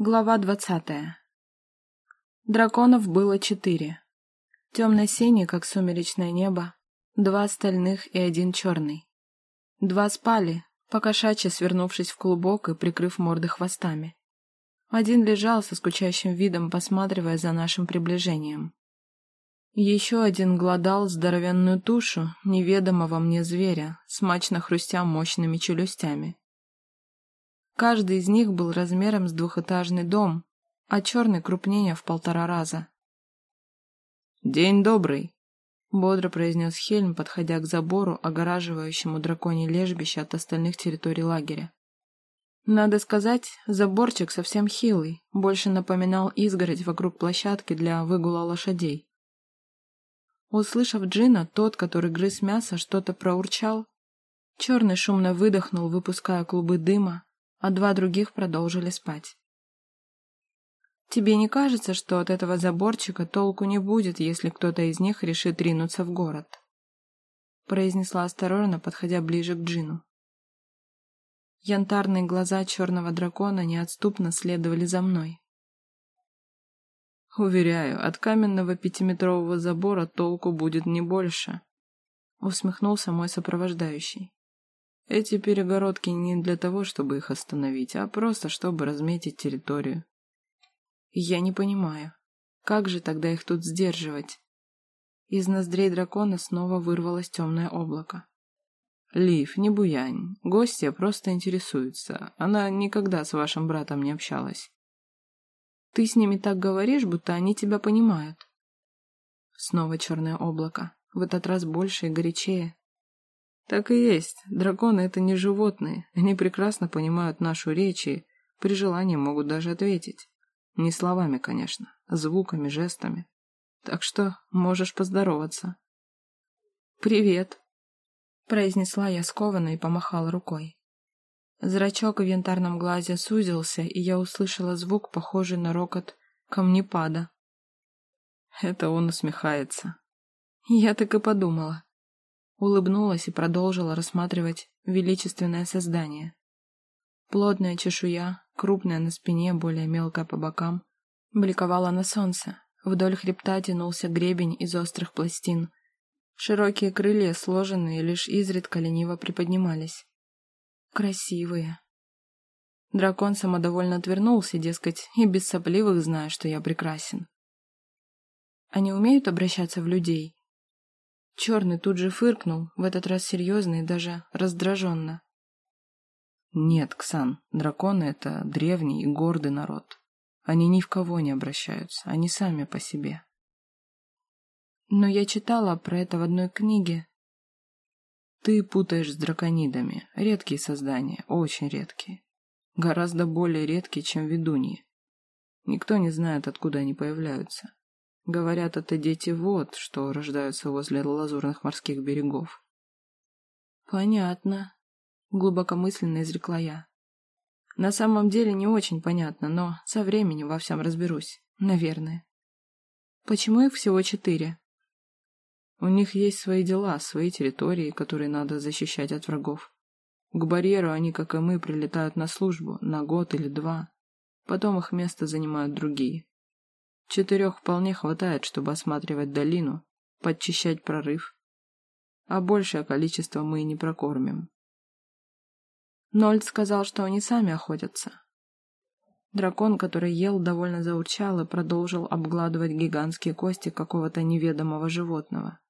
Глава двадцатая. Драконов было четыре. Темно-синий, как сумеречное небо, два остальных и один черный. Два спали, покошачьи свернувшись в клубок и прикрыв морды хвостами. Один лежал со скучающим видом, посматривая за нашим приближением. Еще один глодал здоровенную тушу неведомого мне зверя, смачно хрустя мощными челюстями. Каждый из них был размером с двухэтажный дом, а черный крупнее в полтора раза. «День добрый», — бодро произнес Хельм, подходя к забору, огораживающему драконье лежбище от остальных территорий лагеря. Надо сказать, заборчик совсем хилый, больше напоминал изгородь вокруг площадки для выгула лошадей. Услышав Джина, тот, который грыз мясо, что-то проурчал. Черный шумно выдохнул, выпуская клубы дыма, а два других продолжили спать. Тебе не кажется, что от этого заборчика толку не будет, если кто-то из них решит ринуться в город? произнесла осторожно, подходя ближе к Джину. Янтарные глаза черного дракона неотступно следовали за мной. «Уверяю, от каменного пятиметрового забора толку будет не больше», — усмехнулся мой сопровождающий. Эти перегородки не для того, чтобы их остановить, а просто чтобы разметить территорию. Я не понимаю, как же тогда их тут сдерживать? Из ноздрей дракона снова вырвалось темное облако. Лив, не буянь. Гостья просто интересуется. Она никогда с вашим братом не общалась. Ты с ними так говоришь, будто они тебя понимают. Снова черное облако. В этот раз больше и горячее. Так и есть. Драконы — это не животные. Они прекрасно понимают нашу речь и при желании могут даже ответить. Не словами, конечно, а звуками, жестами. Так что можешь поздороваться. «Привет», — произнесла я скованно и помахала рукой. Зрачок в янтарном глазе сузился, и я услышала звук, похожий на рокот камнепада. Это он усмехается. Я так и подумала улыбнулась и продолжила рассматривать величественное создание. Плотная чешуя, крупная на спине, более мелкая по бокам, бликовала на солнце. Вдоль хребта тянулся гребень из острых пластин. Широкие крылья, сложенные, лишь изредка лениво приподнимались. Красивые. Дракон самодовольно отвернулся, дескать, и без сопливых зная, что я прекрасен. Они умеют обращаться в людей? Черный тут же фыркнул, в этот раз серьезно и даже раздраженно. Нет, Ксан, драконы — это древний и гордый народ. Они ни в кого не обращаются, они сами по себе. Но я читала про это в одной книге. Ты путаешь с драконидами. Редкие создания, очень редкие. Гораздо более редкие, чем ведуньи. Никто не знает, откуда они появляются. Говорят, это дети вод, что рождаются возле лазурных морских берегов. Понятно, глубокомысленно изрекла я. На самом деле не очень понятно, но со временем во всем разберусь, наверное. Почему их всего четыре? У них есть свои дела, свои территории, которые надо защищать от врагов. К барьеру они, как и мы, прилетают на службу на год или два. Потом их место занимают другие. Четырех вполне хватает, чтобы осматривать долину, подчищать прорыв. А большее количество мы и не прокормим. Нольд сказал, что они сами охотятся. Дракон, который ел, довольно заурчал и продолжил обгладывать гигантские кости какого-то неведомого животного.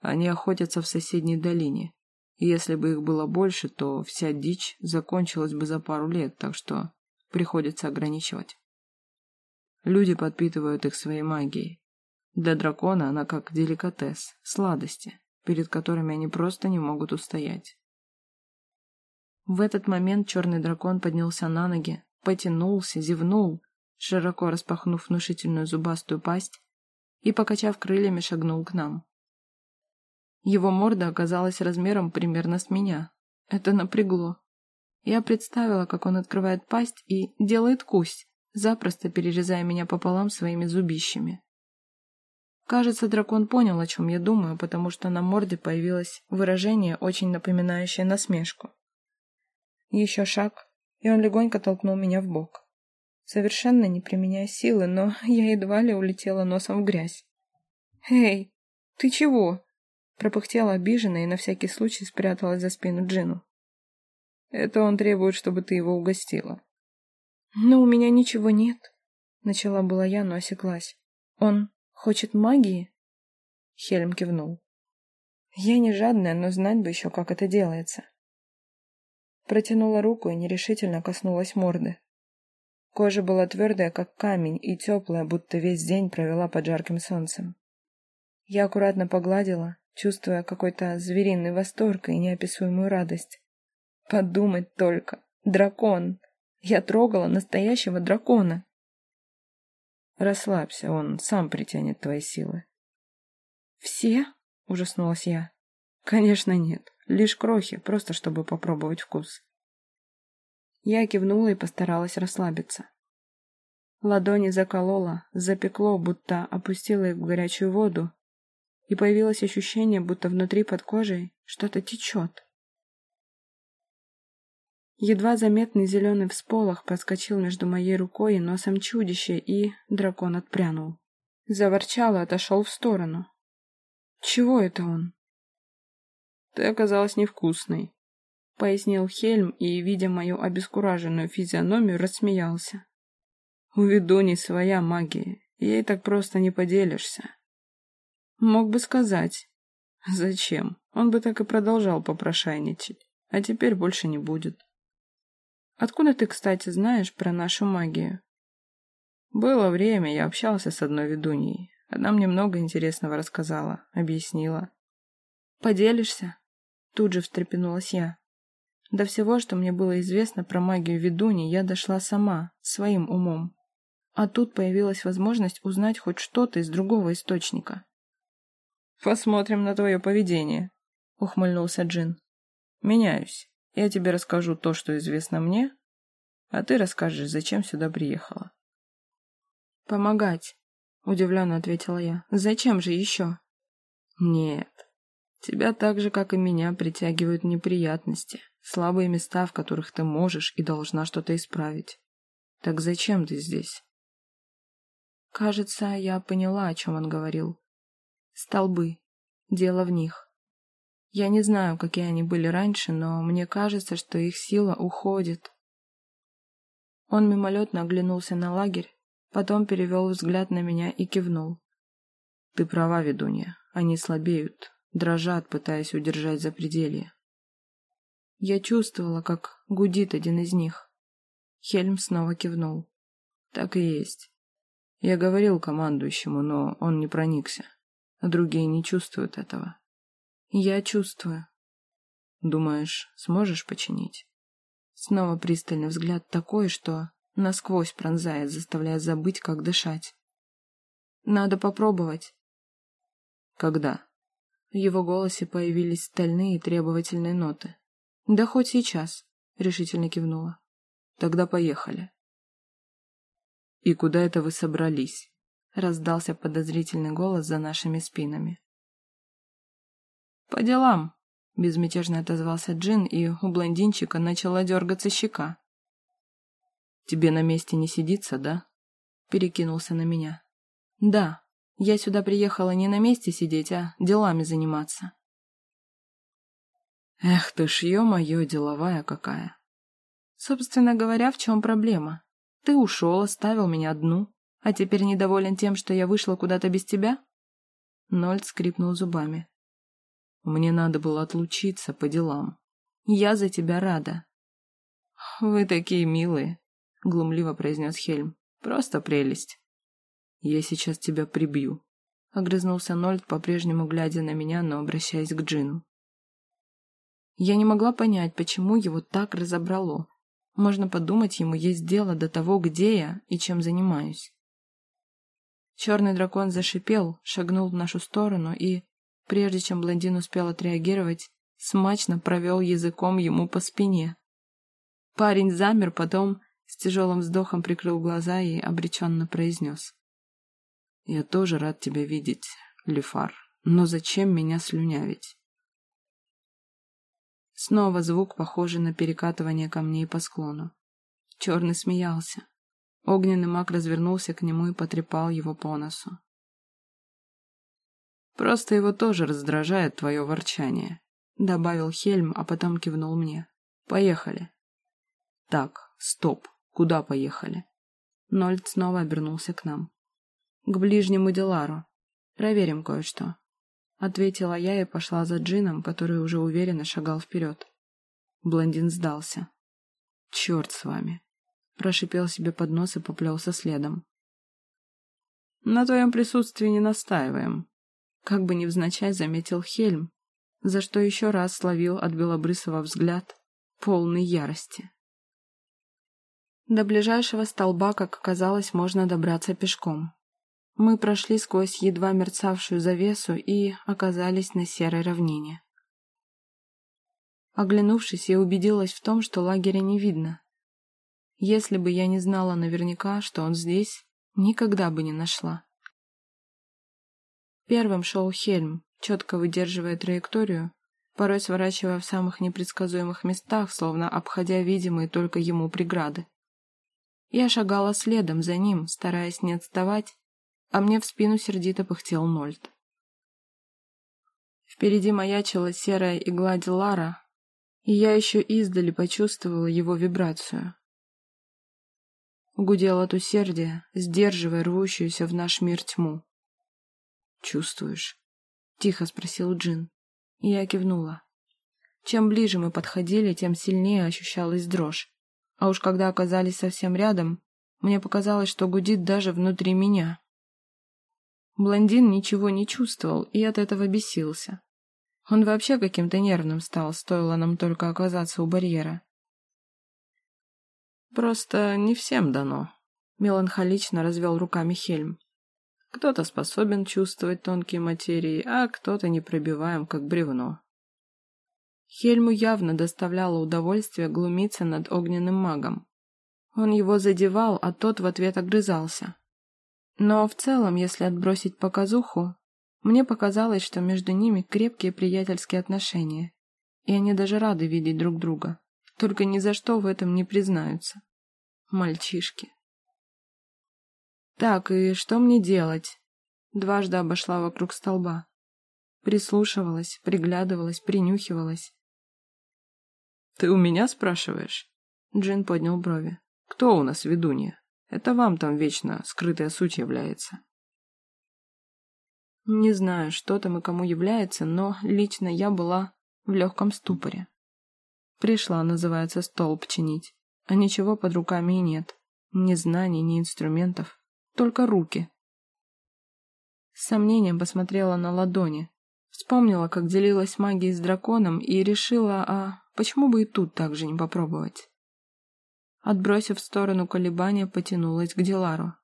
Они охотятся в соседней долине. И если бы их было больше, то вся дичь закончилась бы за пару лет, так что приходится ограничивать. Люди подпитывают их своей магией. Для дракона она как деликатес, сладости, перед которыми они просто не могут устоять. В этот момент черный дракон поднялся на ноги, потянулся, зевнул, широко распахнув внушительную зубастую пасть и, покачав крыльями, шагнул к нам. Его морда оказалась размером примерно с меня. Это напрягло. Я представила, как он открывает пасть и делает кусь, запросто перерезая меня пополам своими зубищами. Кажется, дракон понял, о чем я думаю, потому что на морде появилось выражение, очень напоминающее насмешку. Еще шаг, и он легонько толкнул меня в бок. совершенно не применяя силы, но я едва ли улетела носом в грязь. «Эй, ты чего?» Пропыхтела обиженно и на всякий случай спряталась за спину Джину. «Это он требует, чтобы ты его угостила». «Но у меня ничего нет», — начала была я, но осеклась. «Он хочет магии?» Хельм кивнул. «Я не жадная, но знать бы еще, как это делается». Протянула руку и нерешительно коснулась морды. Кожа была твердая, как камень, и теплая, будто весь день провела под жарким солнцем. Я аккуратно погладила, чувствуя какой-то звериный восторг и неописуемую радость. Подумать только, дракон! Я трогала настоящего дракона. Расслабься, он сам притянет твои силы. Все? Ужаснулась я. Конечно, нет. Лишь крохи, просто чтобы попробовать вкус. Я кивнула и постаралась расслабиться. Ладони заколола, запекло, будто опустила их в горячую воду, и появилось ощущение, будто внутри под кожей что-то течет. Едва заметный зеленый всполох проскочил между моей рукой и носом чудища, и дракон отпрянул. Заворчал и отошел в сторону. Чего это он? Ты оказалась невкусной, — пояснил Хельм и, видя мою обескураженную физиономию, рассмеялся. У ведуни своя магия, ей так просто не поделишься. Мог бы сказать. Зачем? Он бы так и продолжал попрошайничать, а теперь больше не будет. Откуда ты, кстати, знаешь про нашу магию? Было время, я общался с одной ведуньей. Она мне много интересного рассказала, объяснила. Поделишься? Тут же встрепенулась я. До всего, что мне было известно про магию ведуньи, я дошла сама, своим умом. А тут появилась возможность узнать хоть что-то из другого источника. «Посмотрим на твое поведение», — ухмыльнулся Джин. «Меняюсь. Я тебе расскажу то, что известно мне, а ты расскажешь, зачем сюда приехала». «Помогать», — удивленно ответила я. «Зачем же еще?» «Нет. Тебя так же, как и меня, притягивают неприятности, слабые места, в которых ты можешь и должна что-то исправить. Так зачем ты здесь?» Кажется, я поняла, о чем он говорил. Столбы. Дело в них. Я не знаю, какие они были раньше, но мне кажется, что их сила уходит. Он мимолетно оглянулся на лагерь, потом перевел взгляд на меня и кивнул. Ты права, ведунья. Они слабеют, дрожат, пытаясь удержать запределье. Я чувствовала, как гудит один из них. Хельм снова кивнул. Так и есть. Я говорил командующему, но он не проникся а другие не чувствуют этого. Я чувствую. Думаешь, сможешь починить? Снова пристальный взгляд такой, что насквозь пронзает, заставляя забыть, как дышать. Надо попробовать. Когда? В его голосе появились стальные требовательные ноты. Да хоть сейчас, решительно кивнула. Тогда поехали. И куда это вы собрались? раздался подозрительный голос за нашими спинами. «По делам», — безмятежно отозвался Джин, и у блондинчика начала дергаться щека. «Тебе на месте не сидится, да?» — перекинулся на меня. «Да, я сюда приехала не на месте сидеть, а делами заниматься». «Эх ты ж, ё-моё, деловая какая!» «Собственно говоря, в чем проблема? Ты ушел, оставил меня одну, а теперь недоволен тем, что я вышла куда-то без тебя?» Нольд скрипнул зубами. «Мне надо было отлучиться по делам. Я за тебя рада». «Вы такие милые», — глумливо произнес Хельм. «Просто прелесть». «Я сейчас тебя прибью», — огрызнулся Нольд, по-прежнему глядя на меня, но обращаясь к Джину. Я не могла понять, почему его так разобрало. Можно подумать, ему есть дело до того, где я и чем занимаюсь. Черный дракон зашипел, шагнул в нашу сторону и, прежде чем блондин успел отреагировать, смачно провел языком ему по спине. Парень замер, потом с тяжелым вздохом прикрыл глаза и обреченно произнес. «Я тоже рад тебя видеть, Лефар, но зачем меня слюнявить?» Снова звук, похожий на перекатывание камней по склону. Черный смеялся. Огненный маг развернулся к нему и потрепал его по носу. «Просто его тоже раздражает твое ворчание», — добавил Хельм, а потом кивнул мне. «Поехали». «Так, стоп, куда поехали?» Нольд снова обернулся к нам. «К ближнему Делару. Проверим кое-что», — ответила я и пошла за Джином, который уже уверенно шагал вперед. Блондин сдался. «Черт с вами!» — прошипел себе под нос и поплелся следом. «На твоем присутствии не настаиваем», — как бы невзначай заметил Хельм, за что еще раз словил от Белобрысова взгляд, полный ярости. До ближайшего столба, как оказалось, можно добраться пешком. Мы прошли сквозь едва мерцавшую завесу и оказались на серой равнине. Оглянувшись, я убедилась в том, что лагеря не видно. Если бы я не знала наверняка, что он здесь, никогда бы не нашла. Первым шел Хельм, четко выдерживая траекторию, порой сворачивая в самых непредсказуемых местах, словно обходя видимые только ему преграды. Я шагала следом за ним, стараясь не отставать, а мне в спину сердито пыхтел Нольд. Впереди маячила серая игла Дилара, и я еще издали почувствовала его вибрацию. Гудел от усердия, сдерживая рвущуюся в наш мир тьму. «Чувствуешь?» — тихо спросил Джин. Я кивнула. Чем ближе мы подходили, тем сильнее ощущалась дрожь. А уж когда оказались совсем рядом, мне показалось, что гудит даже внутри меня. Блондин ничего не чувствовал и от этого бесился. Он вообще каким-то нервным стал, стоило нам только оказаться у барьера. «Просто не всем дано», — меланхолично развел руками Хельм. «Кто-то способен чувствовать тонкие материи, а кто-то непробиваем, как бревно». Хельму явно доставляло удовольствие глумиться над огненным магом. Он его задевал, а тот в ответ огрызался. Но в целом, если отбросить показуху, мне показалось, что между ними крепкие приятельские отношения, и они даже рады видеть друг друга, только ни за что в этом не признаются. Мальчишки. Так, и что мне делать? Дважды обошла вокруг столба. Прислушивалась, приглядывалась, принюхивалась. «Ты у меня спрашиваешь?» Джин поднял брови. «Кто у нас ведунья? Это вам там вечно скрытая суть является». Не знаю, что там и кому является, но лично я была в легком ступоре. Пришла, называется, столб чинить, а ничего под руками и нет. Ни знаний, ни инструментов, только руки. С сомнением посмотрела на ладони, вспомнила, как делилась магией с драконом и решила, а почему бы и тут так же не попробовать? Отбросив в сторону колебания, потянулась к Дилару.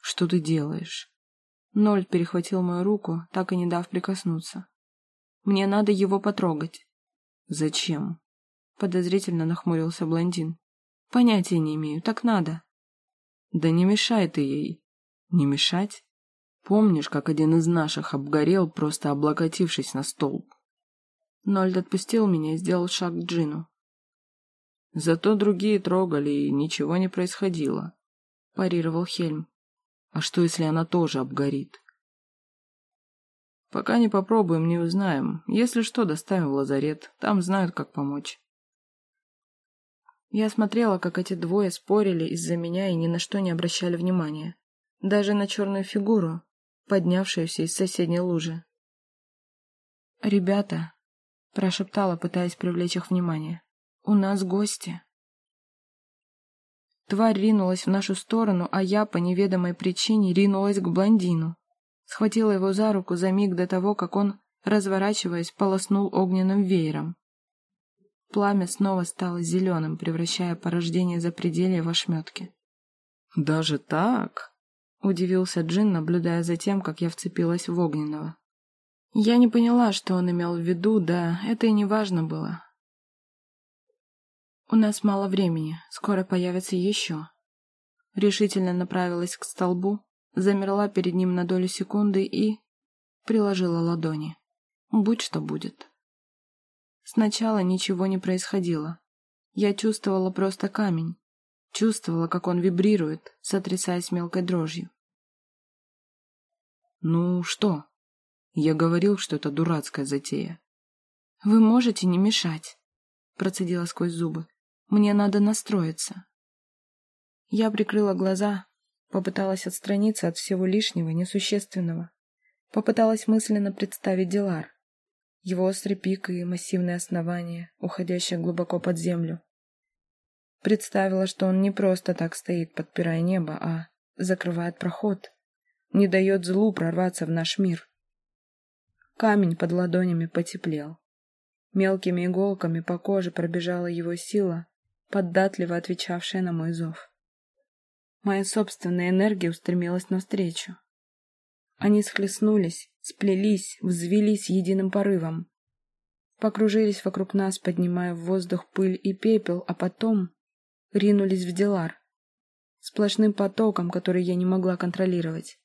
«Что ты делаешь?» Ноль перехватил мою руку, так и не дав прикоснуться. «Мне надо его потрогать». «Зачем?» Подозрительно нахмурился блондин. «Понятия не имею, так надо». «Да не мешай ты ей». «Не мешать?» Помнишь, как один из наших обгорел, просто облокотившись на столб? Нольд отпустил меня и сделал шаг к Джину. Зато другие трогали, и ничего не происходило, парировал Хельм. А что, если она тоже обгорит? Пока не попробуем, не узнаем. Если что, доставим в лазарет. Там знают, как помочь. Я смотрела, как эти двое спорили из-за меня и ни на что не обращали внимания. Даже на черную фигуру, поднявшуюся из соседней лужи. «Ребята», — прошептала, пытаясь привлечь их внимание, — «у нас гости». Тварь ринулась в нашу сторону, а я по неведомой причине ринулась к блондину. Схватила его за руку за миг до того, как он, разворачиваясь, полоснул огненным веером. Пламя снова стало зеленым, превращая порождение запределья в ошметки. «Даже так?» — удивился Джин, наблюдая за тем, как я вцепилась в огненного. Я не поняла, что он имел в виду, да это и не важно было. «У нас мало времени, скоро появится еще». Решительно направилась к столбу, замерла перед ним на долю секунды и... приложила ладони. Будь что будет. Сначала ничего не происходило. Я чувствовала просто камень. Чувствовала, как он вибрирует, сотрясаясь мелкой дрожью. «Ну что?» Я говорил, что это дурацкая затея. «Вы можете не мешать», — процедила сквозь зубы. «Мне надо настроиться». Я прикрыла глаза, попыталась отстраниться от всего лишнего, несущественного. Попыталась мысленно представить Дилар. Его острый пик и массивное основание, уходящее глубоко под землю. Представила, что он не просто так стоит, подпирая небо, а закрывает проход, не дает злу прорваться в наш мир. Камень под ладонями потеплел. Мелкими иголками по коже пробежала его сила, поддатливо отвечавшая на мой зов. Моя собственная энергия устремилась навстречу. Они схлестнулись, сплелись, взвелись единым порывом. Покружились вокруг нас, поднимая в воздух пыль и пепел, а потом ринулись в Делар. Сплошным потоком, который я не могла контролировать.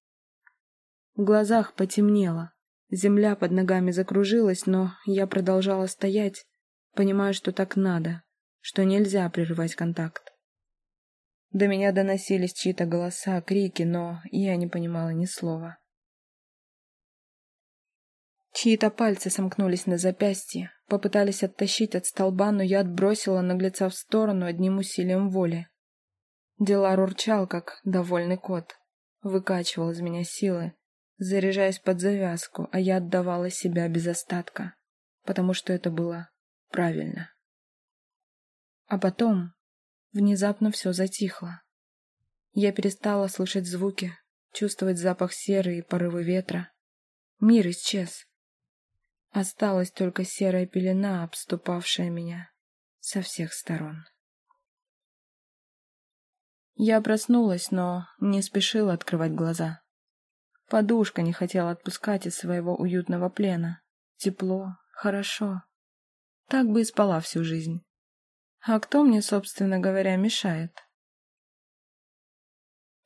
В глазах потемнело. Земля под ногами закружилась, но я продолжала стоять, понимая, что так надо, что нельзя прерывать контакт. До меня доносились чьи-то голоса, крики, но я не понимала ни слова. Чьи-то пальцы сомкнулись на запястье, попытались оттащить от столба, но я отбросила наглеца в сторону одним усилием воли. Делар урчал, как довольный кот, выкачивал из меня силы, заряжаясь под завязку, а я отдавала себя без остатка, потому что это было правильно. А потом внезапно все затихло. Я перестала слышать звуки, чувствовать запах серы и порывы ветра. Мир исчез. Осталась только серая пелена, обступавшая меня со всех сторон. Я проснулась, но не спешила открывать глаза. Подушка не хотела отпускать из своего уютного плена. Тепло, хорошо. Так бы и спала всю жизнь. А кто мне, собственно говоря, мешает?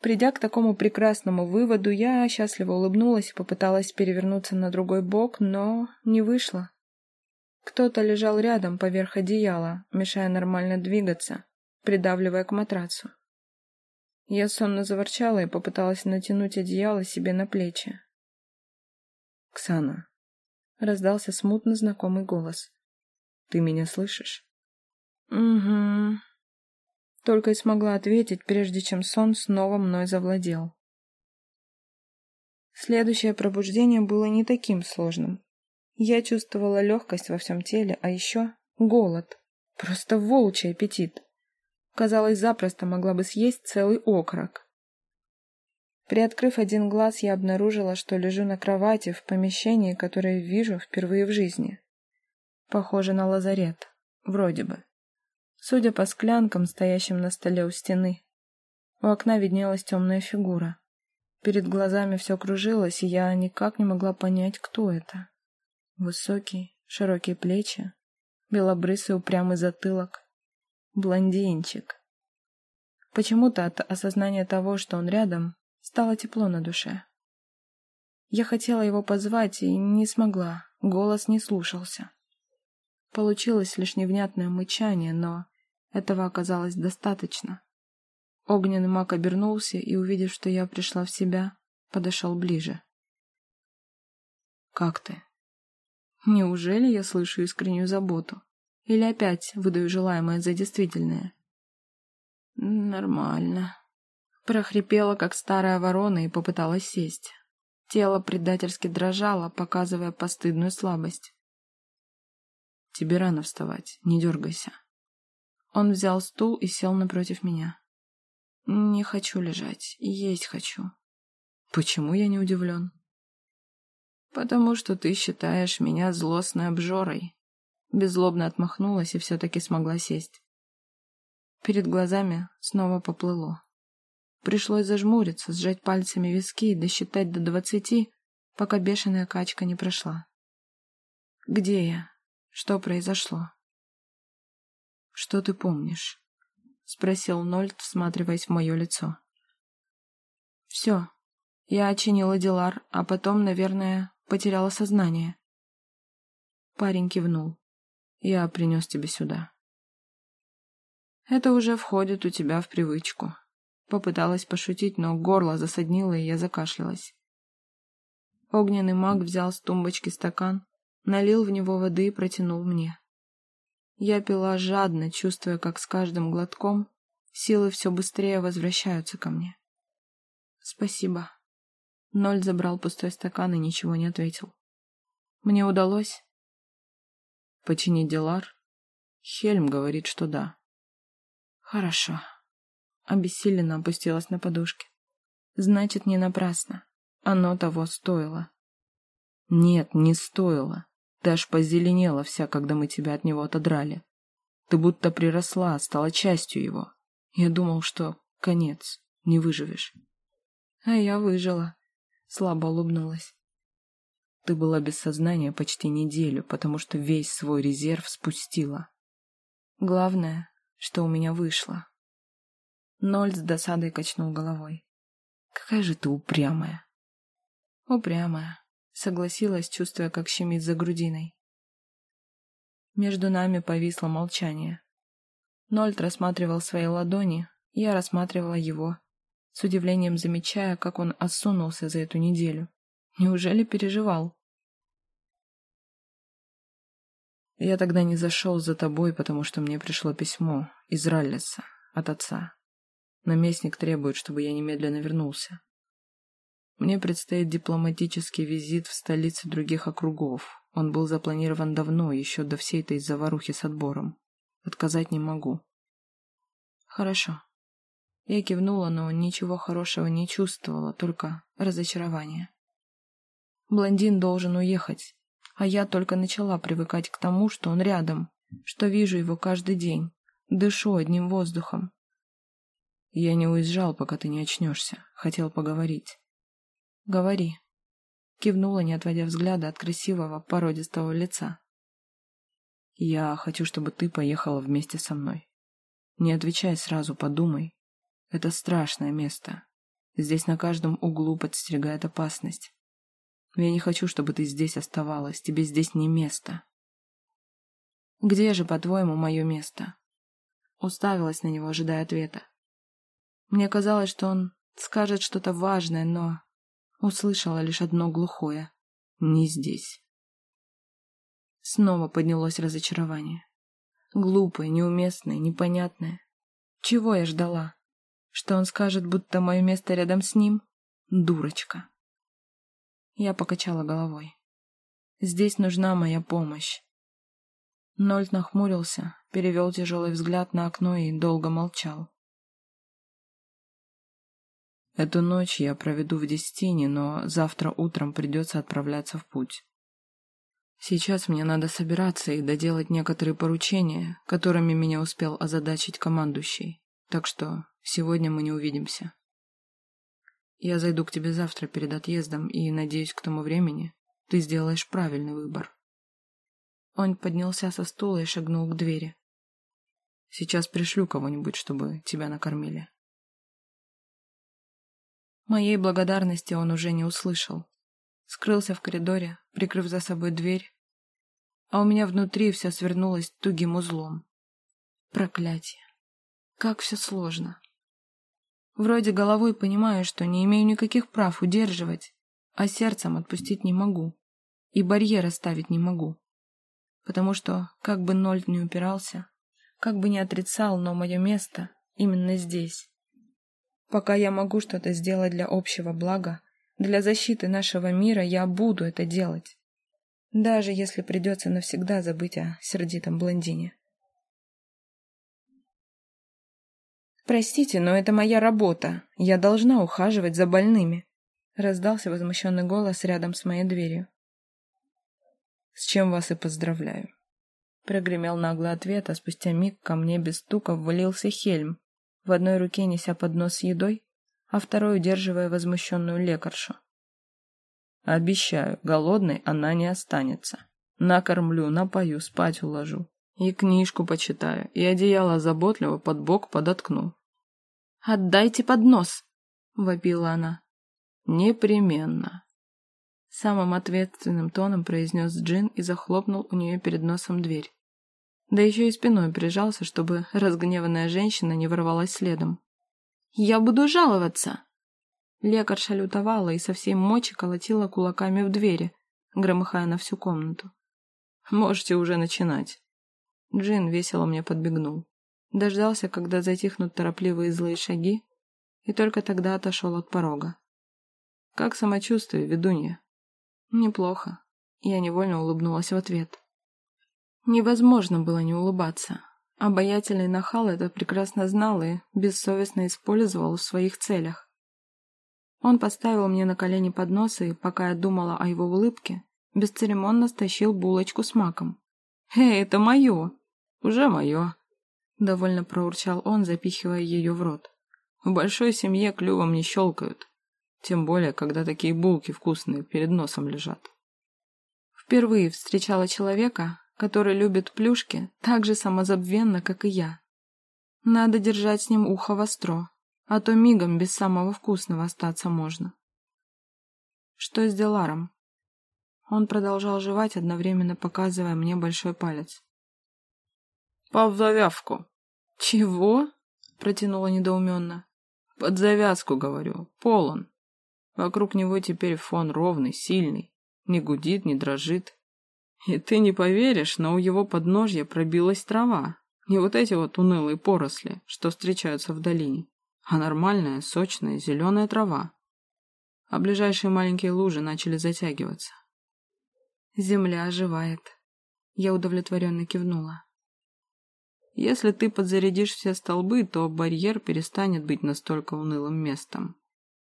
Придя к такому прекрасному выводу, я счастливо улыбнулась и попыталась перевернуться на другой бок, но не вышло. Кто-то лежал рядом поверх одеяла, мешая нормально двигаться, придавливая к матрацу. Я сонно заворчала и попыталась натянуть одеяло себе на плечи. «Ксана», — раздался смутно знакомый голос. «Ты меня слышишь?» «Угу», только и смогла ответить, прежде чем сон снова мной завладел. Следующее пробуждение было не таким сложным. Я чувствовала легкость во всем теле, а еще голод. Просто волчий аппетит. Казалось, запросто могла бы съесть целый окорок. Приоткрыв один глаз, я обнаружила, что лежу на кровати в помещении, которое вижу впервые в жизни. Похоже на лазарет. Вроде бы судя по склянкам, стоящим на столе у стены. У окна виднелась темная фигура. Перед глазами все кружилось, и я никак не могла понять, кто это. Высокий, широкие плечи, белобрысый упрямый затылок. Блондинчик. Почему-то от осознания того, что он рядом, стало тепло на душе. Я хотела его позвать и не смогла, голос не слушался. Получилось лишь невнятное мычание, но этого оказалось достаточно. Огненный маг обернулся и, увидев, что я пришла в себя, подошел ближе. «Как ты?» Неужели я слышу искреннюю заботу? Или опять выдаю желаемое за действительное? Нормально. Прохрипела, как старая ворона, и попыталась сесть. Тело предательски дрожало, показывая постыдную слабость. Тебе рано вставать, не дергайся. Он взял стул и сел напротив меня. Не хочу лежать, есть хочу. Почему я не удивлен? Потому что ты считаешь меня злостной обжорой. Беззлобно отмахнулась и все-таки смогла сесть. Перед глазами снова поплыло. Пришлось зажмуриться, сжать пальцами виски и досчитать до двадцати, пока бешеная качка не прошла. Где я? Что произошло? «Что ты помнишь?» — спросил Нольд, всматриваясь в мое лицо. «Все. Я очинила Дилар, а потом, наверное, потеряла сознание». Парень кивнул. «Я принес тебя сюда». Это уже входит у тебя в привычку. Попыталась пошутить, но горло засаднило, и я закашлялась. Огненный маг взял с тумбочки стакан, налил в него воды и протянул мне. Я пила жадно, чувствуя, как с каждым глотком силы все быстрее возвращаются ко мне. Спасибо. Ноль забрал пустой стакан и ничего не ответил. Мне удалось? Починить Делар? Хельм говорит, что да. Хорошо. Обессиленно опустилась на подушке. Значит, не напрасно. Оно того стоило. Нет, не стоило. Ты аж позеленела вся, когда мы тебя от него отодрали. Ты будто приросла, стала частью его. Я думал, что конец, не выживешь. А я выжила. Слабо улыбнулась. Ты была без сознания почти неделю, потому что весь свой резерв спустила. Главное, что у меня вышло. Ноль с досадой качнул головой. Какая же ты упрямая. Упрямая, согласилась, чувствуя, как щемит за грудиной. Между нами повисло молчание. Нольд рассматривал свои ладони, я рассматривала его, с удивлением замечая, как он осунулся за эту неделю. Неужели переживал? Я тогда не зашел за тобой, потому что мне пришло письмо из Раллиса, от отца. Наместник требует, чтобы я немедленно вернулся. Мне предстоит дипломатический визит в столицы других округов. Он был запланирован давно, еще до всей этой заварухи с отбором. Отказать не могу. Хорошо. Я кивнула, но ничего хорошего не чувствовала, только разочарование. Блондин должен уехать, а я только начала привыкать к тому, что он рядом, что вижу его каждый день, дышу одним воздухом. Я не уезжал, пока ты не очнешься. Хотел поговорить. Говори. Кивнула, не отводя взгляда от красивого, породистого лица. Я хочу, чтобы ты поехала вместе со мной. Не отвечай сразу, подумай. Это страшное место. Здесь на каждом углу подстерегает опасность. Я не хочу, чтобы ты здесь оставалась. Тебе здесь не место. Где же, по-твоему, мое место? Уставилась на него, ожидая ответа. Мне казалось, что он скажет что-то важное, но услышала лишь одно глухое. Не здесь. Снова поднялось разочарование. Глупое, неуместное, непонятное. Чего я ждала? Что он скажет, будто мое место рядом с ним? Дурочка. Я покачала головой. Здесь нужна моя помощь. Нольт нахмурился, перевел тяжелый взгляд на окно и долго молчал. Эту ночь я проведу в Дестине, но завтра утром придется отправляться в путь. Сейчас мне надо собираться и доделать некоторые поручения, которыми меня успел озадачить командующий, так что сегодня мы не увидимся. Я зайду к тебе завтра перед отъездом и, надеюсь, к тому времени ты сделаешь правильный выбор. Он поднялся со стула и шагнул к двери. Сейчас пришлю кого-нибудь, чтобы тебя накормили. Моей благодарности он уже не услышал. Скрылся в коридоре, прикрыв за собой дверь, а у меня внутри все свернулось тугим узлом. Проклятие. Как все сложно. Вроде головой понимаю, что не имею никаких прав удерживать, а сердцем отпустить не могу. И барьер оставить не могу. Потому что, как бы ноль не упирался, как бы не отрицал, но мое место именно здесь. Пока я могу что-то сделать для общего блага, для защиты нашего мира, я буду это делать. Даже если придется навсегда забыть о сердитом блондине. «Простите, но это моя работа. Я должна ухаживать за больными», — раздался возмущенный голос рядом с моей дверью. «С чем вас и поздравляю», — прогремел наглый ответ, а спустя миг ко мне без стука ввалился Хельм, в одной руке неся поднос с едой, а второй удерживая возмущенную лекаршу. Обещаю, голодной она не останется. Накормлю, напою, спать уложу. И книжку почитаю, и одеяло заботливо под бок подоткну. «Отдайте поднос!» — вопила она. «Непременно!» Самым ответственным тоном произнес Джин и захлопнул у нее перед носом дверь. Да еще и спиной прижался, чтобы разгневанная женщина не ворвалась следом. «Я буду жаловаться!» Лекарша лютовала и со всей мочи колотила кулаками в двери, громыхая на всю комнату. «Можете уже начинать». Джин весело мне подбегнул. Дождался, когда затихнут торопливые злые шаги, и только тогда отошел от порога. «Как самочувствие, ведунья?» «Неплохо». Я невольно улыбнулась в ответ. Невозможно было не улыбаться. Обаятельный нахал это прекрасно знал и бессовестно использовал в своих целях. Он поставил мне на колени поднос и, пока я думала о его улыбке, бесцеремонно стащил булочку с маком. «Эй, это мое!» «Уже мое!» — довольно проурчал он, запихивая ее в рот. «В большой семье клювом не щелкают, тем более, когда такие булки вкусные перед носом лежат». Впервые встречала человека, который любит плюшки так же самозабвенно, как и я. Надо держать с ним ухо востро, а то мигом без самого вкусного остаться можно. Что с Деларом? Он продолжал жевать, одновременно показывая мне большой палец. «Под завязку». «Чего?» — протянула недоуменно. «Под завязку, говорю. Полон. Вокруг него теперь фон ровный, сильный. Не гудит, не дрожит. И ты не поверишь, но у его подножья пробилась трава. Не вот эти вот унылые поросли, что встречаются в долине, а нормальная, сочная, зеленая трава. А ближайшие маленькие лужи начали затягиваться. Земля оживает. Я удовлетворенно кивнула. Если ты подзарядишь все столбы, то барьер перестанет быть настолько унылым местом.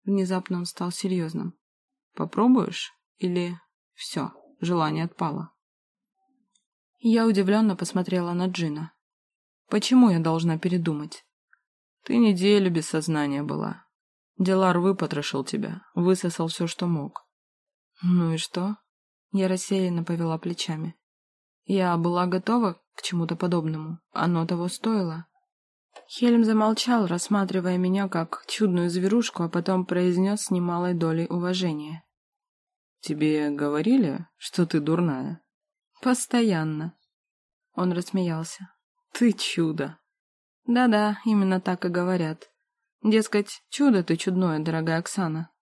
Внезапно он стал серьезным. Попробуешь? Или все, желание отпало? Я удивленно посмотрела на Джина. Почему я должна передумать? Ты неделю без сознания была. Делар выпотрошил тебя, высосал все, что мог. Ну и что? Я рассеянно повела плечами. Я была готова к чему-то подобному. Оно того стоило. Хельм замолчал, рассматривая меня как чудную зверушку, а потом произнес с немалой долей уважения. «Тебе говорили, что ты дурная?» «Постоянно». Он рассмеялся. «Ты чудо!» «Да-да, именно так и говорят. Дескать, чудо ты чудное, дорогая Оксана».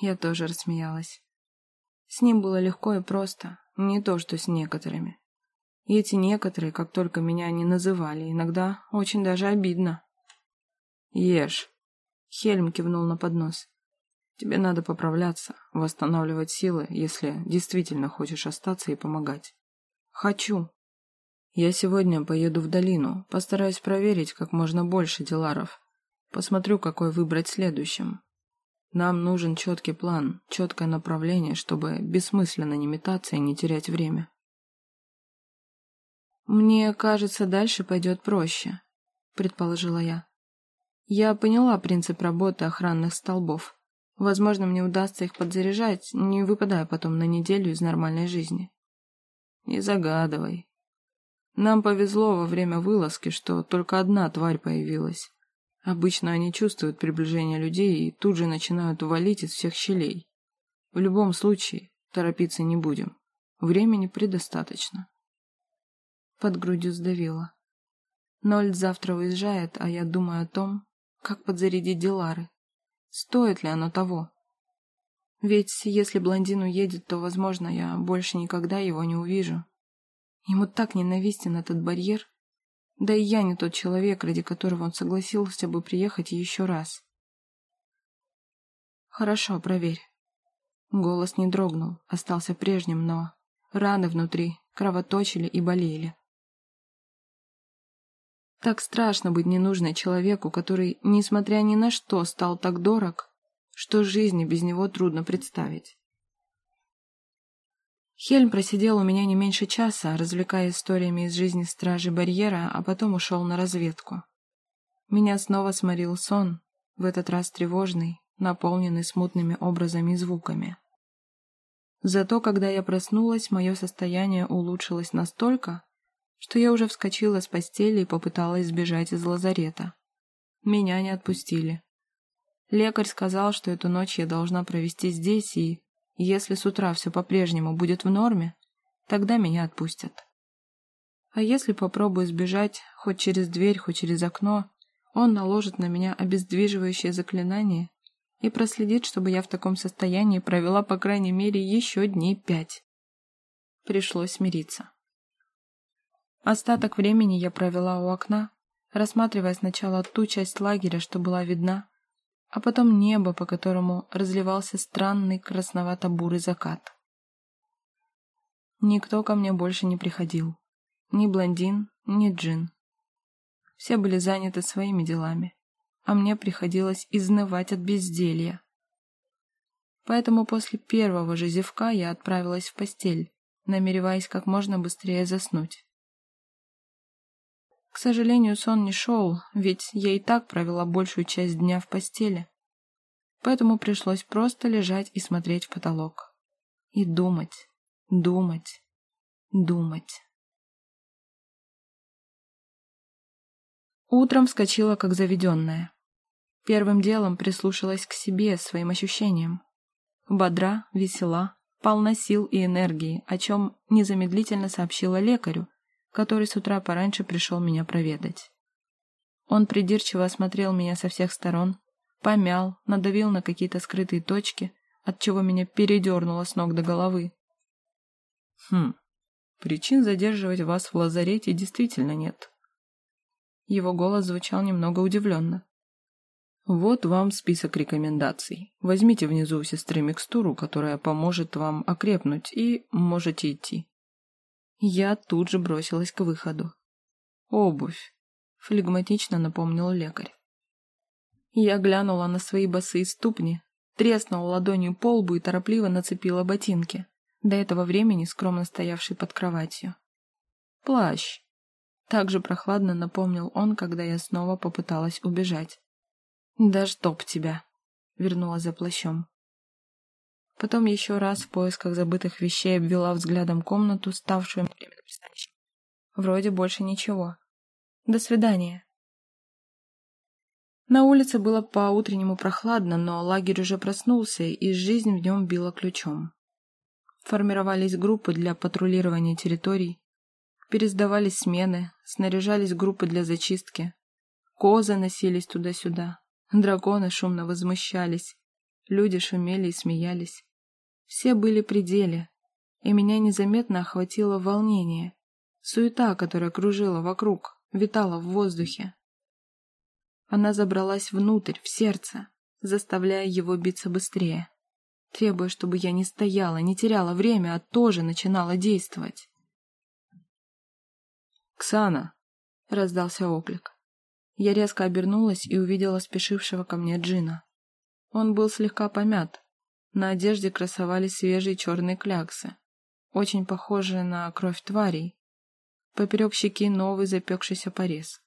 Я тоже рассмеялась. С ним было легко и просто, не то что с некоторыми. И эти некоторые, как только меня не называли, иногда очень даже обидно. «Ешь», — Хельм кивнул на поднос. «Тебе надо поправляться, восстанавливать силы, если действительно хочешь остаться и помогать». «Хочу». «Я сегодня поеду в долину, постараюсь проверить как можно больше деларов. Посмотрю, какой выбрать следующим. Нам нужен четкий план, четкое направление, чтобы бессмысленно не метаться и не терять время». «Мне кажется, дальше пойдет проще», — предположила я. Я поняла принцип работы охранных столбов. Возможно, мне удастся их подзаряжать, не выпадая потом на неделю из нормальной жизни. Не загадывай. Нам повезло во время вылазки, что только одна тварь появилась. Обычно они чувствуют приближение людей и тут же начинают валить из всех щелей. В любом случае, торопиться не будем. Времени предостаточно. Под грудью сдавило. Ноль завтра уезжает, а я думаю о том, как подзарядить Дилары. Стоит ли оно того? Ведь если блондин уедет, то, возможно, я больше никогда его не увижу. Ему так ненавистен этот барьер. Да и я не тот человек, ради которого он согласился бы приехать еще раз. Хорошо, проверь. Голос не дрогнул, остался прежним, но раны внутри кровоточили и болели. Так страшно быть ненужной человеку, который, несмотря ни на что, стал так дорог, что жизни без него трудно представить. Хельм просидел у меня не меньше часа, развлекая историями из жизни стражи барьера, а потом ушел на разведку. Меня снова сморил сон, в этот раз тревожный, наполненный смутными образами и звуками. Зато, когда я проснулась, мое состояние улучшилось настолько, что я уже вскочила с постели и попыталась сбежать из лазарета. Меня не отпустили. Лекарь сказал, что эту ночь я должна провести здесь, и если с утра все по-прежнему будет в норме, тогда меня отпустят. А если попробую сбежать хоть через дверь, хоть через окно, он наложит на меня обездвиживающее заклинание и проследит, чтобы я в таком состоянии провела по крайней мере еще дней пять. Пришлось смириться. Остаток времени я провела у окна, рассматривая сначала ту часть лагеря, что была видна, а потом небо, по которому разливался странный красновато-бурый закат. Никто ко мне больше не приходил. Ни блондин, ни джин. Все были заняты своими делами, а мне приходилось изнывать от безделья. Поэтому после первого же зевка я отправилась в постель, намереваясь как можно быстрее заснуть. Сожалению, сон не шел, ведь я и так провела большую часть дня в постели. Поэтому пришлось просто лежать и смотреть в потолок. И думать, думать, думать. Утром вскочила, как заведенная. Первым делом прислушалась к себе, своим ощущениям. Бодра, весела, полна сил и энергии, о чем незамедлительно сообщила лекарю, который с утра пораньше пришел меня проведать. Он придирчиво осмотрел меня со всех сторон, помял, надавил на какие-то скрытые точки, от чего меня передернуло с ног до головы. «Хм, причин задерживать вас в лазарете действительно нет», его голос звучал немного удивленно. Вот вам список рекомендаций. Возьмите внизу у сестры микстуру, которая поможет вам окрепнуть, и можете идти. Я тут же бросилась к выходу. Обувь, флегматично напомнил лекарь. Я глянула на свои босые ступни, треснула ладонью по лбу и торопливо нацепила ботинки, до этого времени скромно стоявший под кроватью. Плащ, так же прохладно напомнил он, когда я снова попыталась убежать. «Да чтоб тебя!» — вернула за плащом. Потом еще раз в поисках забытых вещей обвела взглядом комнату, ставшую временным пристанищем. Вроде больше ничего. До свидания. На улице было по-утреннему прохладно, но лагерь уже проснулся, и жизнь в нем била ключом. Формировались группы для патрулирования территорий, Пересдавались смены, снаряжались группы для зачистки. Козы носились туда-сюда. Драконы шумно возмущались. Люди шумели и смеялись. Все были при деле, и меня незаметно охватило волнение. Суета, которая кружила вокруг, витала в воздухе. Она забралась внутрь, в сердце, заставляя его биться быстрее, требуя, чтобы я не стояла, не теряла время, а тоже начинала действовать. «Ксана!» — раздался оклик. Я резко обернулась и увидела спешившего ко мне Джина. Он был слегка помят. На одежде красовались свежие черные кляксы, очень похожие на кровь тварей. Поперек щеки новый запекшийся порез.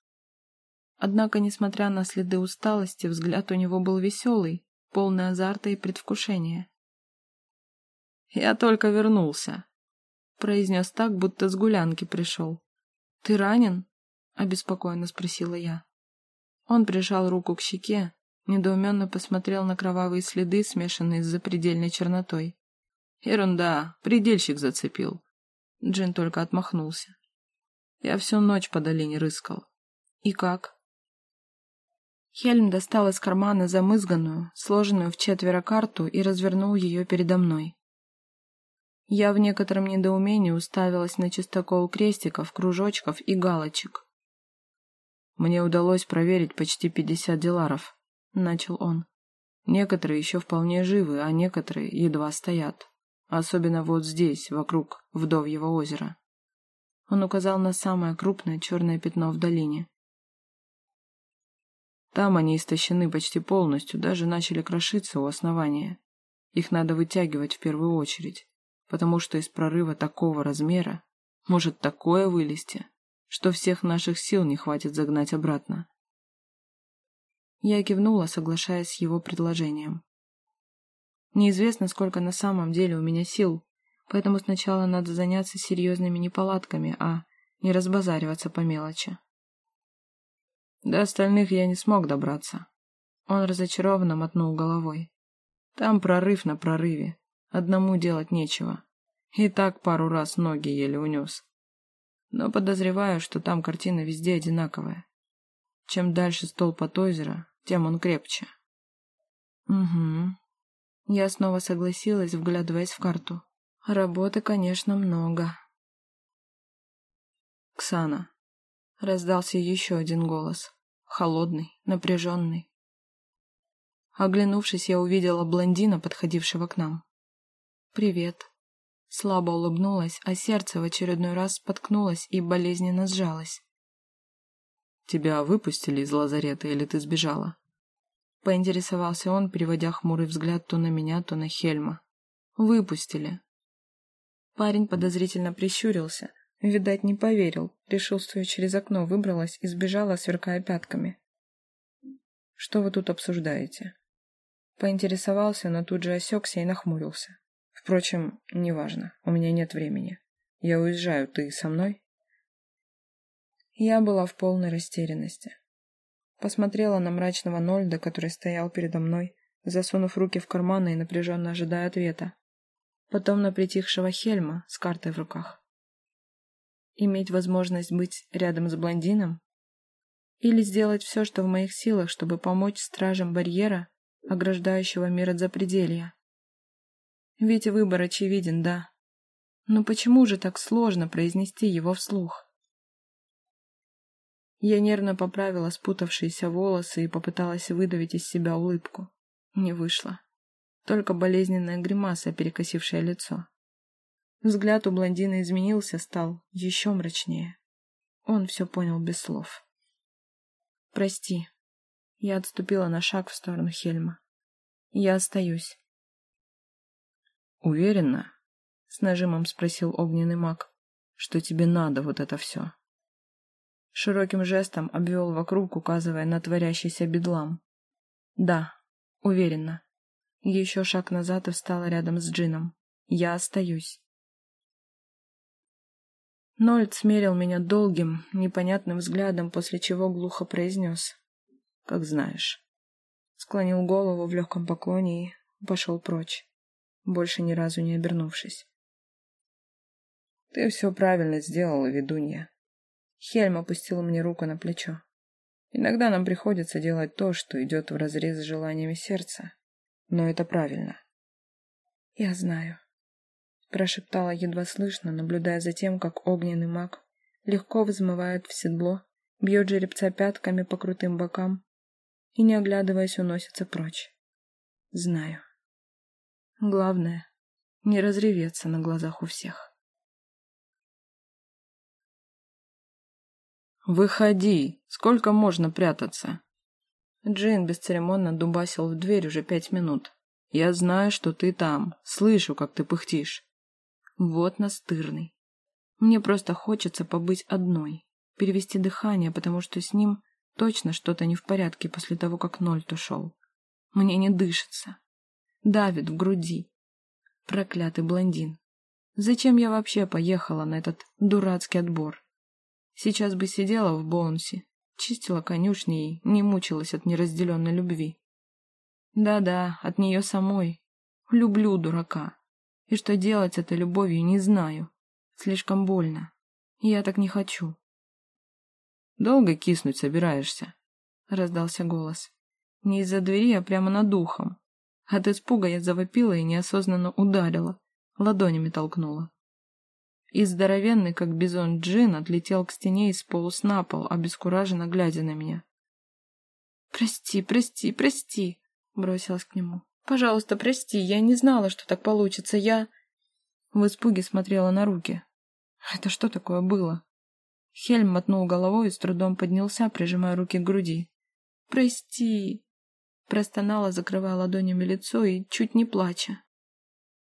Однако, несмотря на следы усталости, взгляд у него был веселый, полный азарта и предвкушения. «Я только вернулся», — произнес так, будто с гулянки пришел. «Ты ранен?» — обеспокоенно спросила я. Он прижал руку к щеке, недоуменно посмотрел на кровавые следы, смешанные с запредельной чернотой. «Ерунда, предельщик зацепил». Джин только отмахнулся. «Я всю ночь по долине рыскал». «И как?» Хельм достал из кармана замызганную, сложенную в четверо карту и развернул ее передо мной. Я в некотором недоумении уставилась на чистокол крестиков, кружочков и галочек. «Мне удалось проверить почти пятьдесят деларов», — начал он. «Некоторые еще вполне живы, а некоторые едва стоят. Особенно вот здесь, вокруг Вдовьего озера». Он указал на самое крупное черное пятно в долине. Там они истощены почти полностью, даже начали крошиться у основания. Их надо вытягивать в первую очередь потому что из прорыва такого размера может такое вылезти, что всех наших сил не хватит загнать обратно. Я кивнула, соглашаясь с его предложением. Неизвестно, сколько на самом деле у меня сил, поэтому сначала надо заняться серьезными неполадками, а не разбазариваться по мелочи. До остальных я не смог добраться. Он разочарованно мотнул головой. Там прорыв на прорыве. Одному делать нечего. И так пару раз ноги еле унес. Но подозреваю, что там картина везде одинаковая. Чем дальше столб от озера, тем он крепче. Угу. Я снова согласилась, вглядываясь в карту. Работы, конечно, много. «Ксана!» — раздался еще один голос. Холодный, напряженный. Оглянувшись, я увидела блондина, подходившего к нам. «Привет». Слабо улыбнулась, а сердце в очередной раз споткнулось и болезненно сжалось. «Тебя выпустили из лазарета или ты сбежала?» Поинтересовался он, переводя хмурый взгляд то на меня, то на Хельма. «Выпустили». Парень подозрительно прищурился, видать, не поверил, решил, что я через окно выбралась и сбежала, сверкая пятками. «Что вы тут обсуждаете?» Поинтересовался, но тут же осекся и нахмурился. «Впрочем, неважно, у меня нет времени. Я уезжаю, ты со мной?» Я была в полной растерянности. Посмотрела на мрачного Нольда, который стоял передо мной, засунув руки в карманы и напряженно ожидая ответа. Потом на притихшего Хельма с картой в руках. Иметь возможность быть рядом с блондином? Или сделать все, что в моих силах, чтобы помочь стражам барьера, ограждающего мир от запределья? Ведь выбор очевиден, да. Но почему же так сложно произнести его вслух? Я нервно поправила спутавшиеся волосы и попыталась выдавить из себя улыбку. Не вышло. Только болезненная гримаса, перекосившая лицо. Взгляд у блондина изменился, стал еще мрачнее. Он все понял без слов. «Прости». Я отступила на шаг в сторону Хельма. «Я остаюсь». «Уверена?» — с нажимом спросил огненный маг. «Что тебе надо вот это все?» Широким жестом обвел вокруг, указывая на творящийся бедлам. «Да, уверенно». Еще шаг назад и встала рядом с Джином. «Я остаюсь». Нольд смерил меня долгим, непонятным взглядом, после чего глухо произнес. «Как знаешь». Склонил голову в легком поклоне и пошел прочь, больше ни разу не обернувшись. «Ты все правильно сделала, ведунья», Хельм опустил мне руку на плечо. Иногда нам приходится делать то, что идет вразрез с желаниями сердца. Но это правильно. Я знаю. Прошептала едва слышно, наблюдая за тем, как огненный маг легко взмывает в седло, бьет жеребца пятками по крутым бокам и, не оглядываясь, уносится прочь. Знаю. Главное, не разреветься на глазах у всех. «Выходи! Сколько можно прятаться?» Джин бесцеремонно дубасил в дверь уже пять минут. «Я знаю, что ты там. Слышу, как ты пыхтишь». Вот настырный. Мне просто хочется побыть одной, перевести дыхание, потому что с ним точно что-то не в порядке после того, как Нольт ушел. Мне не дышится. Давит в груди. Проклятый блондин. Зачем я вообще поехала на этот дурацкий отбор? Сейчас бы сидела в Боунсе, чистила конюшни и не мучилась от неразделенной любви. Да-да, от нее самой. Люблю дурака. И что делать с этой любовью, не знаю. Слишком больно. Я так не хочу. «Долго киснуть собираешься?» — раздался голос. Не из-за двери, а прямо над духом. От испуга я завопила и неосознанно ударила, ладонями толкнула и здоровенный, как бизон Джин, отлетел к стене и сполз на пол, обескураженно глядя на меня. «Прости, прости, прости!» — бросилась к нему. «Пожалуйста, прости, я не знала, что так получится, я...» В испуге смотрела на руки. «Это что такое было?» Хельм мотнул головой и с трудом поднялся, прижимая руки к груди. «Прости!» Простонала, закрывая ладонями лицо и чуть не плача.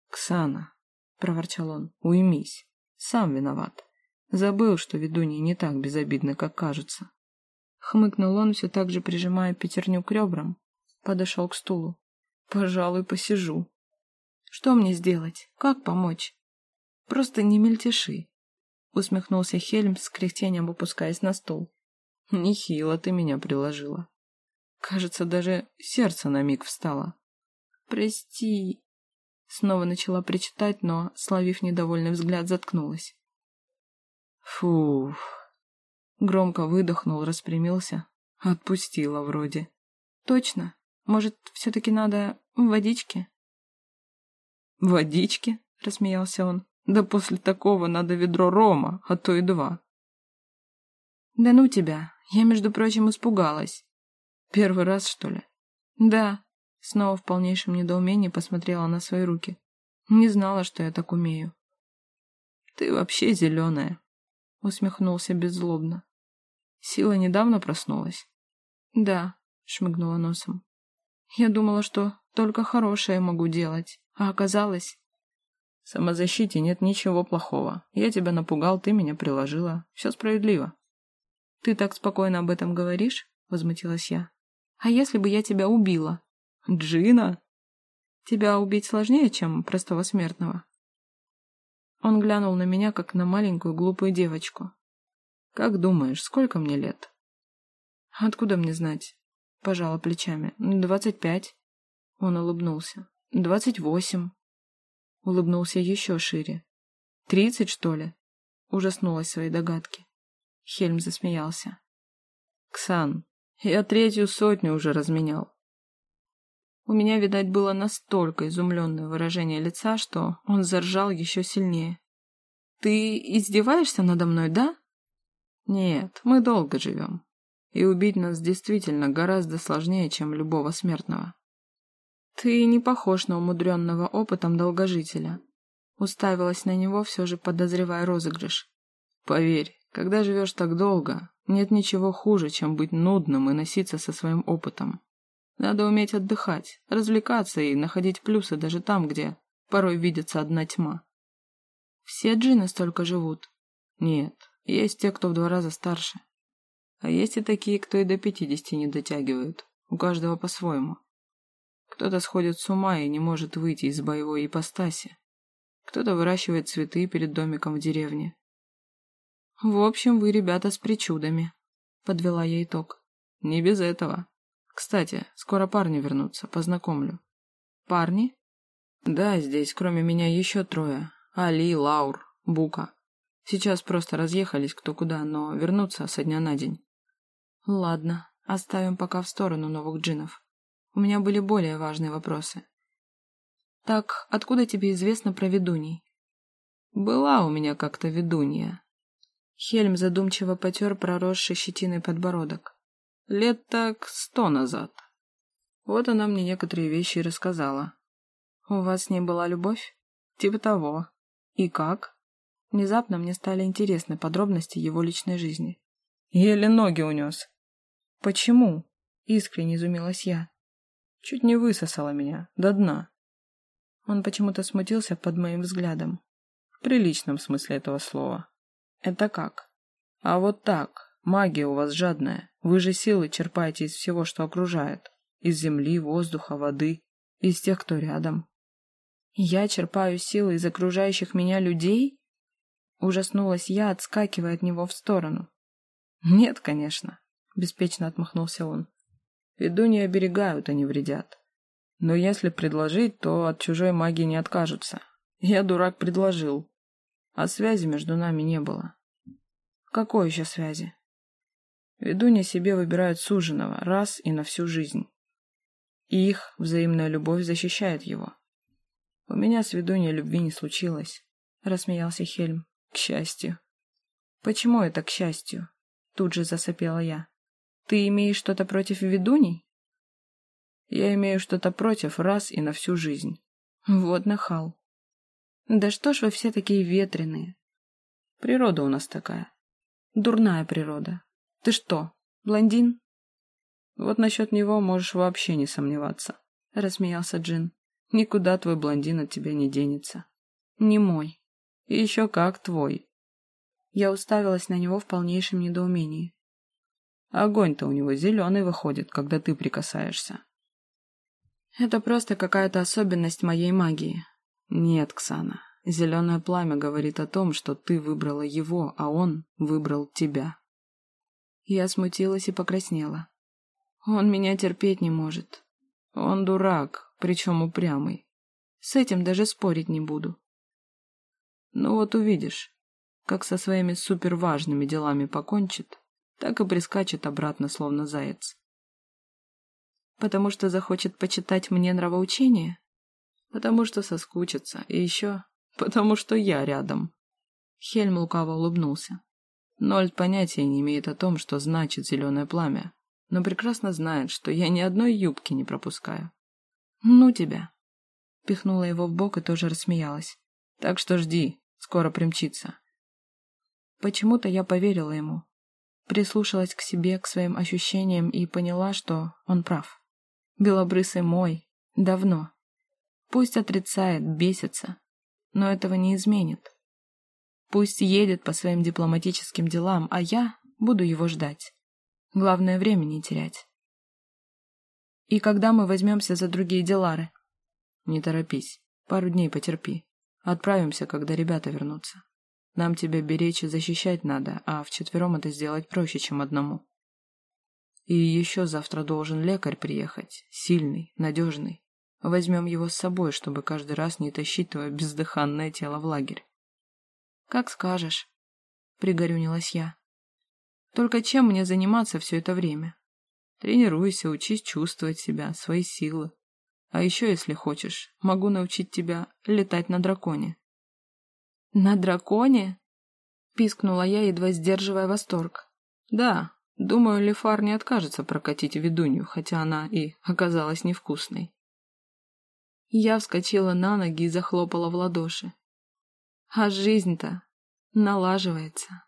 «Ксана!» — проворчал он. «Уймись!» Сам виноват. Забыл, что ведунья не так безобидно, как кажется. Хмыкнул он, все так же прижимая пятерню к ребрам. Подошел к стулу. Пожалуй, посижу. Что мне сделать? Как помочь? Просто не мельтеши. Усмехнулся Хельм с кряхтением опускаясь на стул. Нехило ты меня приложила. Кажется, даже сердце на миг встало. Прости, Снова начала причитать, но, словив недовольный взгляд, заткнулась. Фух. Громко выдохнул, распрямился. Отпустила вроде. Точно? Может, все-таки надо водички? Водички? Рассмеялся он. Да после такого надо ведро рома, а то и два. Да ну тебя. Я, между прочим, испугалась. Первый раз, что ли? Да. Снова в полнейшем недоумении посмотрела на свои руки. Не знала, что я так умею. Ты вообще зеленая, усмехнулся беззлобно. Сила недавно проснулась. Да, шмыгнула носом. Я думала, что только хорошее могу делать, а оказалось... В самозащите нет ничего плохого. Я тебя напугал, ты меня приложила. Все справедливо. Ты так спокойно об этом говоришь? Возмутилась я. А если бы я тебя убила? Джина? Тебя убить сложнее, чем простого смертного. Он глянул на меня, как на маленькую глупую девочку. «Как думаешь, сколько мне лет?» «Откуда мне знать?» Пожала плечами. «Двадцать пять». Он улыбнулся. «Двадцать восемь». Улыбнулся еще шире. «Тридцать, что ли?» Ужаснулась своей догадки. Хельм засмеялся. «Ксан, я третью сотню уже разменял. У меня, видать, было настолько изумленное выражение лица, что он заржал еще сильнее. «Ты издеваешься надо мной, да?» «Нет, мы долго живем. И убить нас действительно гораздо сложнее, чем любого смертного». «Ты не похож на умудренного опытом долгожителя», уставилась на него, все же подозревая розыгрыш. «Поверь, когда живешь так долго, нет ничего хуже, чем быть нудным и носиться со своим опытом. Надо уметь отдыхать, развлекаться и находить плюсы даже там, где порой видится одна тьма. Все джины столько живут? Нет, есть те, кто в два раза старше. А есть и такие, кто и до пятидесяти не дотягивают. У каждого по-своему. Кто-то сходит с ума и не может выйти из боевой ипостаси. Кто-то выращивает цветы перед домиком в деревне. В общем, вы ребята с причудами, подвела я итог. Не без этого. Кстати, скоро парни вернутся, познакомлю. Парни? Да, здесь кроме меня еще трое. Али, Лаур, Бука. Сейчас просто разъехались кто куда, но вернутся со дня на день. Ладно, оставим пока в сторону новых джинов. У меня были более важные вопросы. Так, откуда тебе известно про ведуней? Была у меня как-то ведунья. Хельм задумчиво потер проросший щетиной подбородок. Лет так сто назад. Вот она мне некоторые вещи рассказала. У вас с ней была любовь? Типа того. И как? Внезапно мне стали интересны подробности его личной жизни. Еле ноги унес. Почему? Искренне изумилась я. Чуть не высосала меня, до дна. Он почему-то смутился под моим взглядом. В приличном смысле этого слова. Это как? А вот так, Магия у вас жадная. Вы же силы черпаете из всего, что окружает. Из земли, воздуха, воды. Из тех, кто рядом. Я черпаю силы из окружающих меня людей? Ужаснулась я, отскакивая от него в сторону. Нет, конечно, беспечно отмахнулся он. Ведуньи оберегают, а не вредят. Но если предложить, то от чужой магии не откажутся. Я, дурак, предложил. А связи между нами не было. Какой еще связи? Ведунья себе выбирают суженого раз и на всю жизнь. И их взаимная любовь защищает его. У меня с ведуньей любви не случилось, рассмеялся Хельм. К счастью. Почему это к счастью? Тут же засопела я. Ты имеешь что-то против ведуней? Я имею что-то против раз и на всю жизнь. Вот нахал. Да что ж вы все такие ветреные? Природа у нас такая. Дурная природа. Ты что, блондин? Вот насчет него можешь вообще не сомневаться, рассмеялся Джин. Никуда твой блондин от тебя не денется. Не мой. И еще как твой. Я уставилась на него в полнейшем недоумении. Огонь-то у него зеленый выходит, когда ты прикасаешься. Это просто какая-то особенность моей магии. Нет, Ксана, зеленое пламя говорит о том, что ты выбрала его, а он выбрал тебя. Я смутилась и покраснела. Он меня терпеть не может. Он дурак, причем упрямый. С этим даже спорить не буду. Ну вот увидишь. как со своими суперважными делами покончит, так и прискачет обратно, словно заяц. Потому что захочет почитать мне нравоучение? Потому что соскучится. И еще потому что я рядом. Хельм лукаво улыбнулся. Нольд понятия не имеет о том, что значит зеленое пламя, но прекрасно знает, что я ни одной юбки не пропускаю. «Ну тебя!» Пихнула его в бок и тоже рассмеялась. «Так что жди, скоро примчится». Почему-то я поверила ему. Прислушалась к себе, к своим ощущениям и поняла, что он прав. Белобрысый мой. Давно. Пусть отрицает, бесится, но этого не изменит. Пусть едет по своим дипломатическим делам, а я буду его ждать. Главное, время не терять. И когда мы возьмемся за другие делары? Не торопись. Пару дней потерпи. Отправимся, когда ребята вернутся. Нам тебя беречь и защищать надо, а вчетвером это сделать проще, чем одному. И еще завтра должен лекарь приехать. Сильный, надежный. Возьмем его с собой, чтобы каждый раз не тащить твое бездыханное тело в лагерь. «Как скажешь», — пригорюнилась я. «Только чем мне заниматься все это время?» «Тренируйся, учись чувствовать себя, свои силы. А еще, если хочешь, могу научить тебя летать на драконе». «На драконе?» — пискнула я, едва сдерживая восторг. «Да, думаю, Лефар не откажется прокатить ведунью, хотя она и оказалась невкусной». Я вскочила на ноги и захлопала в ладоши. А жизнь-то налаживается.